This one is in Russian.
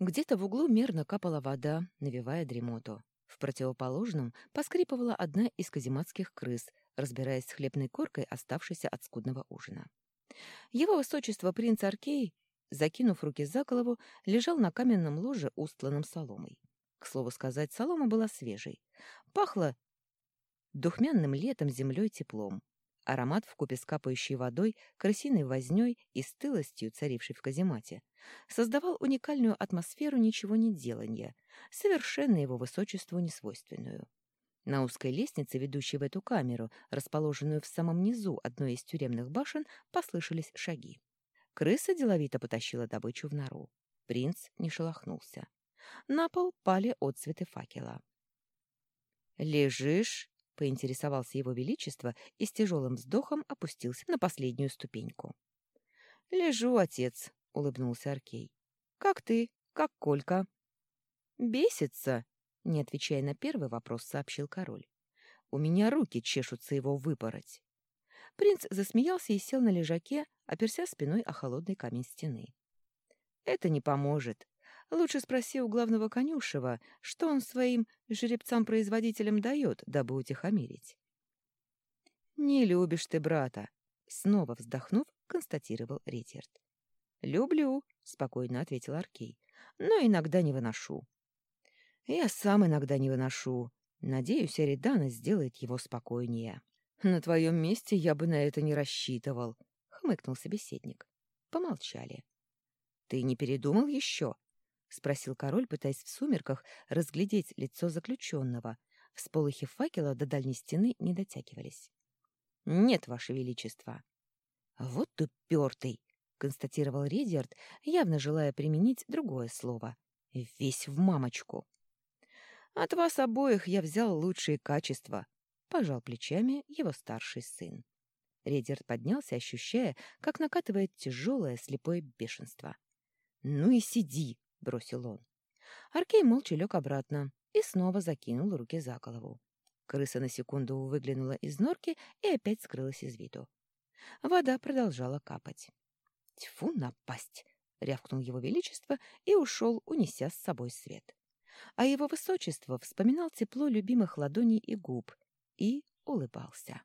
Где-то в углу мерно капала вода, навевая дремоту. В противоположном поскрипывала одна из казематских крыс, разбираясь с хлебной коркой, оставшейся от скудного ужина. Его высочество принц Аркей, закинув руки за голову, лежал на каменном ложе, устланном соломой. К слову сказать, солома была свежей. Пахло духмянным летом землей теплом. Аромат вкупе с капающей водой, крысиной вознёй и стылостью, царившей в каземате, создавал уникальную атмосферу ничего не делания, совершенно его высочеству несвойственную. На узкой лестнице, ведущей в эту камеру, расположенную в самом низу одной из тюремных башен, послышались шаги. Крыса деловито потащила добычу в нору. Принц не шелохнулся. На пол пали отцветы факела. «Лежишь?» — поинтересовался его величество и с тяжелым вздохом опустился на последнюю ступеньку. «Лежу, отец», — улыбнулся Аркей. «Как ты? Как Колька?» «Бесится?» — не отвечая на первый вопрос, сообщил король. «У меня руки чешутся его выпороть». Принц засмеялся и сел на лежаке, оперся спиной о холодный камень стены. «Это не поможет. Лучше спроси у главного конюшева, что он своим жеребцам-производителям дает, дабы утихомирить. «Не любишь ты брата», — снова вздохнув, констатировал Ритерт. «Люблю», — спокойно ответил Аркей, — «но иногда не выношу». «Я сам иногда не выношу. Надеюсь, Эридана сделает его спокойнее». «На твоем месте я бы на это не рассчитывал», — хмыкнул собеседник. Помолчали. «Ты не передумал еще?» — спросил король, пытаясь в сумерках разглядеть лицо заключенного. Всполохи факела до дальней стены не дотягивались. — Нет, ваше величество. — Вот упертый! — констатировал Редиард, явно желая применить другое слово. — Весь в мамочку. — От вас обоих я взял лучшие качества, — пожал плечами его старший сын. Редиард поднялся, ощущая, как накатывает тяжелое слепое бешенство. — Ну и сиди! Бросил он. Аркей молча лег обратно и снова закинул руки за голову. Крыса на секунду выглянула из норки и опять скрылась из виду. Вода продолжала капать. «Тьфу, напасть!» — рявкнул его величество и ушел, унеся с собой свет. А его высочество вспоминал тепло любимых ладоней и губ и улыбался.